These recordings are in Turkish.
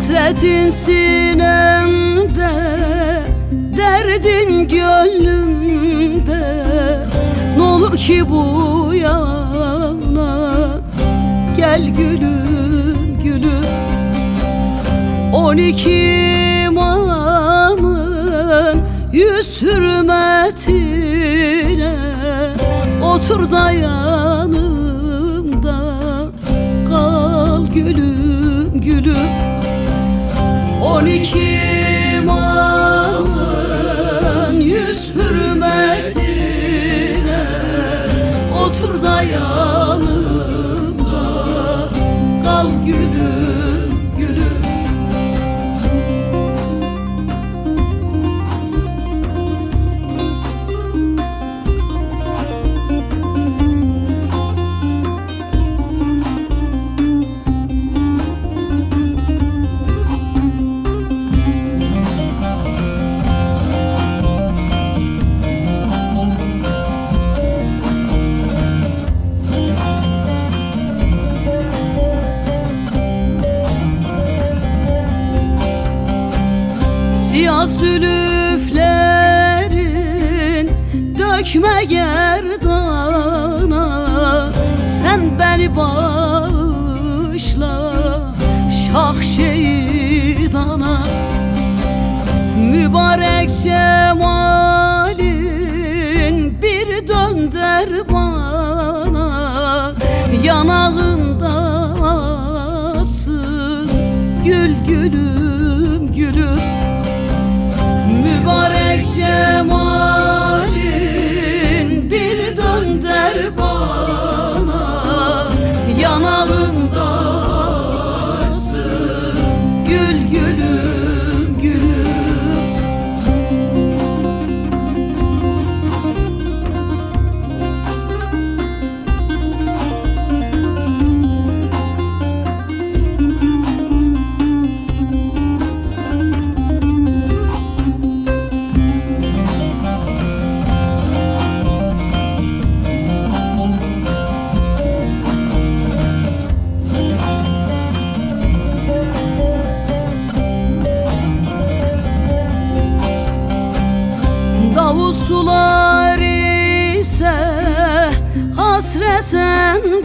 Hasretin sinemde Derdin gönlümde Ne olur ki bu yana Gel gülüm gülüm. On iki imamın Yüz hürmetine Otur da 12 Siyah zülüflerin dökme gerdana. Sen beni bağışla şah şehidana Mübarek cemalin bir dönder bana. Yanağındasın gül gülüm gülüm Gió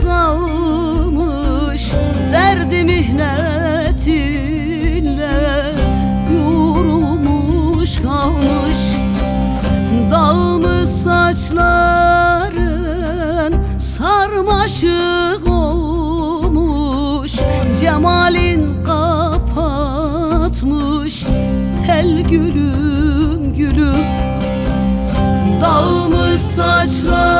dalmış Derdi mihnetinle yorulmuş kalmış. Dağılmış saçların sarmaşık olmuş Cemalin kapatmış tel gülüm gülüm. Dağılmış saçların